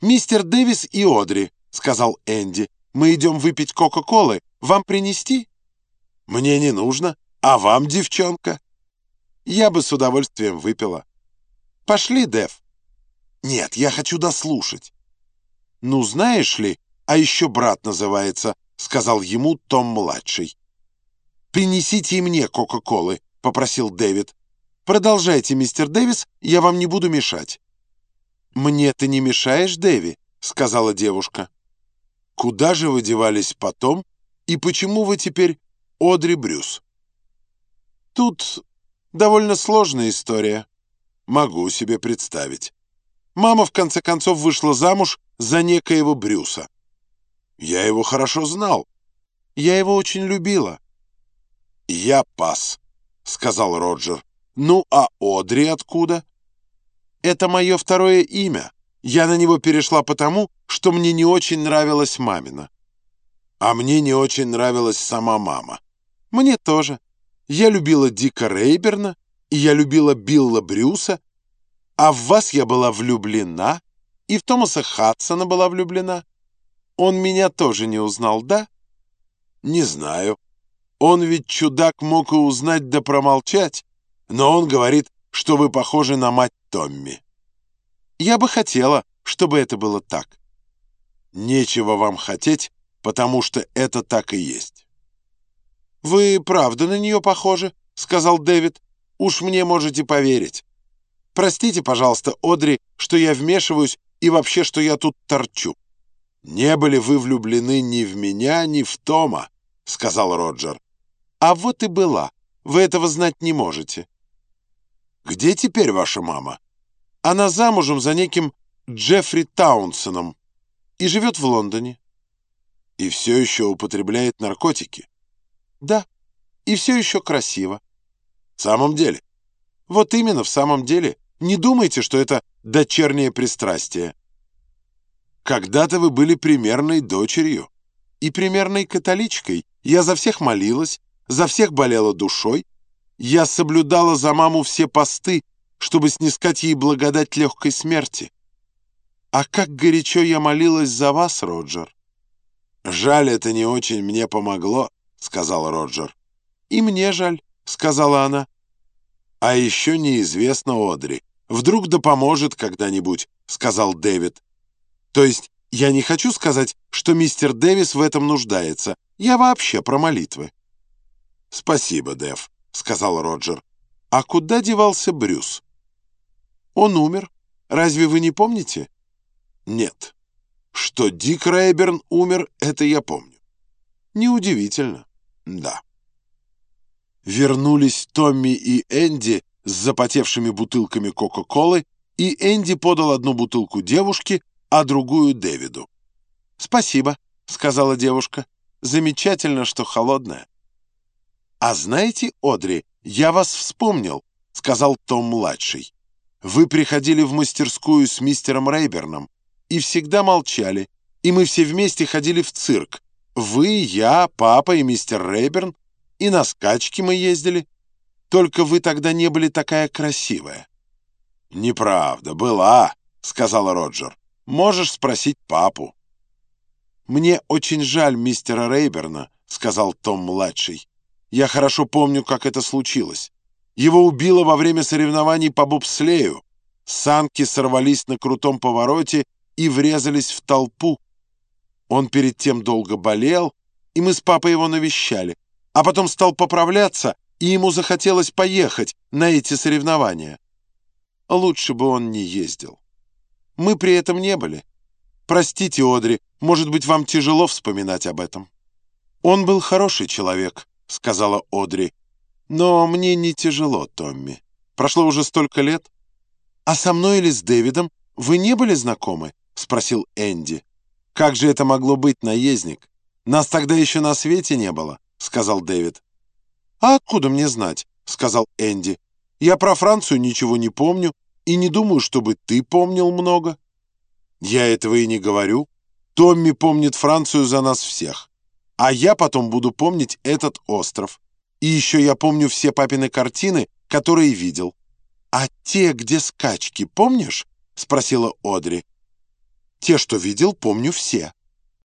«Мистер Дэвис и Одри», — сказал Энди. «Мы идем выпить Кока-Колы. Вам принести?» «Мне не нужно. А вам, девчонка?» «Я бы с удовольствием выпила». «Пошли, Дэв». «Нет, я хочу дослушать». «Ну, знаешь ли, а еще брат называется», — сказал ему Том-младший. «Принесите и мне Кока-Колы», — попросил Дэвид. «Продолжайте, мистер Дэвис, я вам не буду мешать». «Мне ты не мешаешь, Дэви», — сказала девушка. «Куда же вы девались потом, и почему вы теперь Одри Брюс?» «Тут довольно сложная история. Могу себе представить. Мама, в конце концов, вышла замуж за некоего Брюса. Я его хорошо знал. Я его очень любила». «Я пас», — сказал Роджер. «Ну, а Одри откуда?» Это мое второе имя. Я на него перешла потому, что мне не очень нравилась мамина. А мне не очень нравилась сама мама. Мне тоже. Я любила Дика Рейберна, и я любила Билла Брюса, а в вас я была влюблена, и в Томаса Хадсона была влюблена. Он меня тоже не узнал, да? Не знаю. Он ведь чудак мог и узнать да промолчать, но он говорит, что вы похожи на мать Томми. Я бы хотела, чтобы это было так. Нечего вам хотеть, потому что это так и есть. «Вы правда на нее похожи?» — сказал Дэвид. «Уж мне можете поверить. Простите, пожалуйста, Одри, что я вмешиваюсь и вообще, что я тут торчу». «Не были вы влюблены ни в меня, ни в Тома», — сказал Роджер. «А вот и была. Вы этого знать не можете». «Где теперь ваша мама?» «Она замужем за неким Джеффри Таунсоном и живет в Лондоне». «И все еще употребляет наркотики?» «Да, и все еще красиво». «В самом деле?» «Вот именно, в самом деле. Не думайте, что это дочернее пристрастие». «Когда-то вы были примерной дочерью и примерной католичкой. Я за всех молилась, за всех болела душой, я соблюдала за маму все посты, чтобы снискать ей благодать легкой смерти. А как горячо я молилась за вас, Роджер. «Жаль, это не очень мне помогло», — сказал Роджер. «И мне жаль», — сказала она. «А еще неизвестно, Одри. Вдруг да поможет когда-нибудь», — сказал Дэвид. «То есть я не хочу сказать, что мистер Дэвис в этом нуждается. Я вообще про молитвы». «Спасибо, Дэв», — сказал Роджер. «А куда девался Брюс?» «Он умер. Разве вы не помните?» «Нет. Что Дик Рейберн умер, это я помню». «Неудивительно». «Да». Вернулись Томми и Энди с запотевшими бутылками Кока-Колы, и Энди подал одну бутылку девушке, а другую Дэвиду. «Спасибо», — сказала девушка. «Замечательно, что холодная». «А знаете, Одри, я вас вспомнил», — сказал Том-младший. «Вы приходили в мастерскую с мистером Рейберном и всегда молчали, и мы все вместе ходили в цирк. Вы, я, папа и мистер Рейберн, и на скачки мы ездили. Только вы тогда не были такая красивая». «Неправда, была», — сказал Роджер. «Можешь спросить папу». «Мне очень жаль мистера Рейберна», — сказал Том-младший. Я хорошо помню, как это случилось. Его убило во время соревнований по бобслею. Санки сорвались на крутом повороте и врезались в толпу. Он перед тем долго болел, и мы с папой его навещали. А потом стал поправляться, и ему захотелось поехать на эти соревнования. Лучше бы он не ездил. Мы при этом не были. Простите, Одри, может быть, вам тяжело вспоминать об этом. Он был хороший человек, — сказала Одри. «Но мне не тяжело, Томми. Прошло уже столько лет». «А со мной или с Дэвидом вы не были знакомы?» — спросил Энди. «Как же это могло быть, наездник? Нас тогда еще на свете не было», — сказал Дэвид. «А откуда мне знать?» — сказал Энди. «Я про Францию ничего не помню и не думаю, чтобы ты помнил много». «Я этого и не говорю. Томми помнит Францию за нас всех. А я потом буду помнить этот остров. И еще я помню все папины картины, которые видел. А те, где скачки, помнишь? Спросила Одри. Те, что видел, помню все.